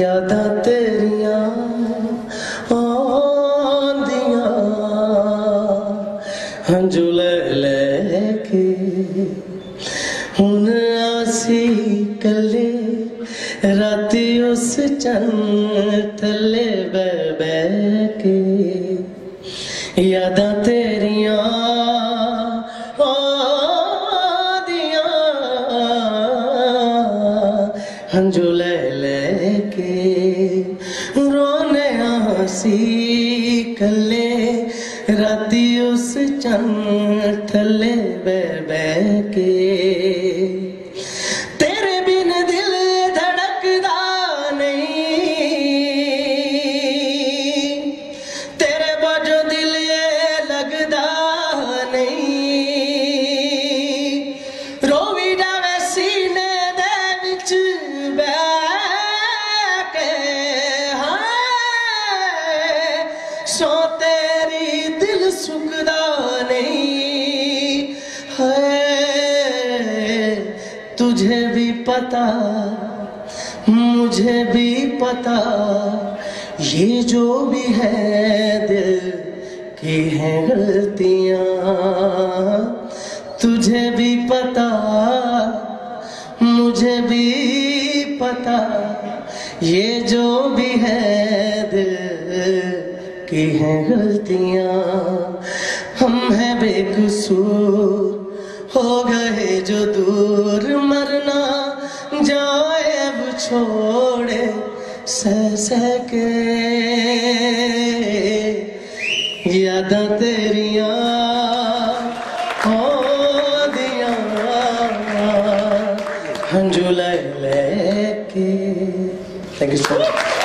ਯਾਦਾਂ ਤੇਰੀਆਂ ਆਉਂਦੀਆਂ ਹੰਝੂ ਲੈ ਲੈ ਕੇ ਹੁਣ ਅਸੀਂ ਕੱਲੇ ਰਾਤੀ ਉਸ ਚੰਨ ਥੱਲੇ ਬਹਿ ਬਹਿ ਕੇ ਯਾਦਾਂ ਤੇਰੀਆਂ ਆਉਂਦੀਆਂ ਹੰਝੂ ਲੈ ਲੈ ਕੇ ਰੋਨੇ ਹਸੀ निकले राती उस चंद थले बह बह के ਹਾਏ ਸੋ ਤੇਰੀ ਦਿਲ ਸੁੱਕਦਾ ਨਹੀਂ ਹੈ तुझे भी पता मुझे भी पता ये जो भी है दिल की है गलतियां तुझे भी पता मुझे भी पता ये जो भी है दिल की हैं गलतियाँ। हम हैं बेकसूर, हो गए जो दूर। मरना जाए अब छोड़े सह सह के। यादां तेरिया, हो दिया। हंजू ले लेके। Thank you so much